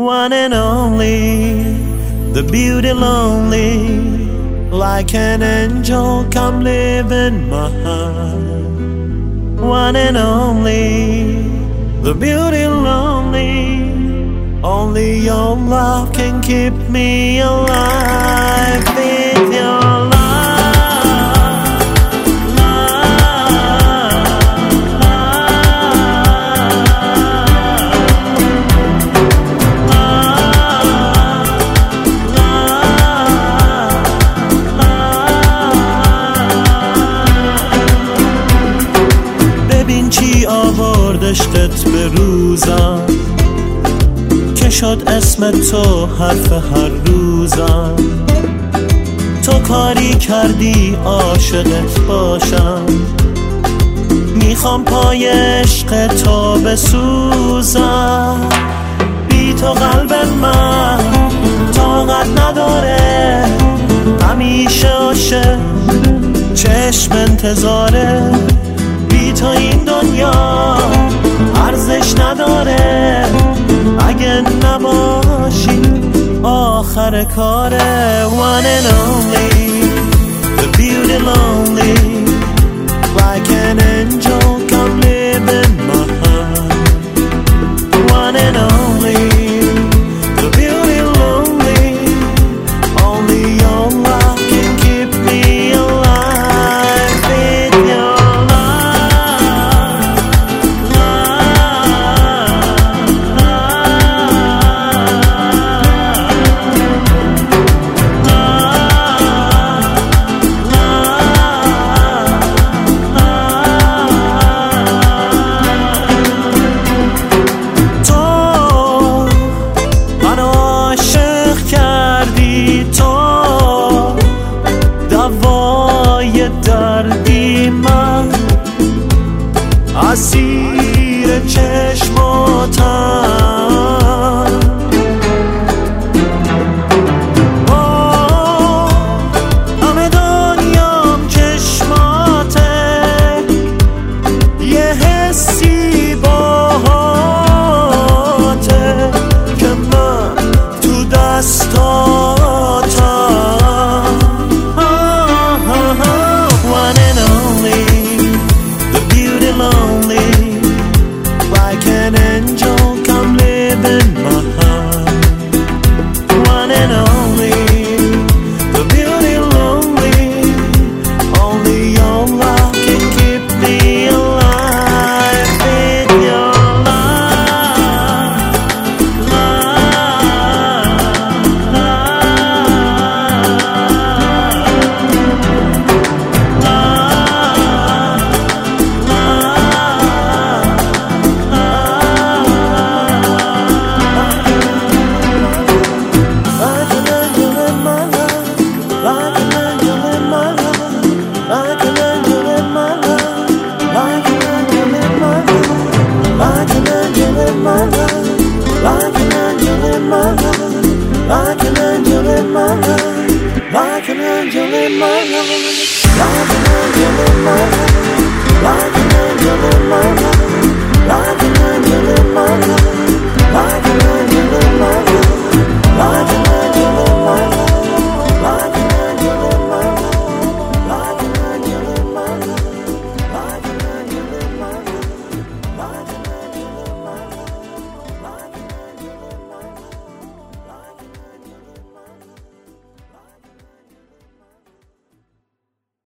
one and only, the beauty lonely, like an angel, come live in my heart. One and only, the beauty lonely, only your love can keep me alive عشقت به روزم که شد اسم تو حرف هر روزم. تو کاری کردی عاشقت باشم می‌خوام پای عشق تو بسوزم. بی تو قلب من طاقت نداره همیشه عاشق. چشم انتظاره بی تو این دنیا. ارزش نداره اگه نباشی آخر کاره one and only the beauty lonely اسیر چشماتم. Love you, love you, love you, love you, love you, love you, love you, love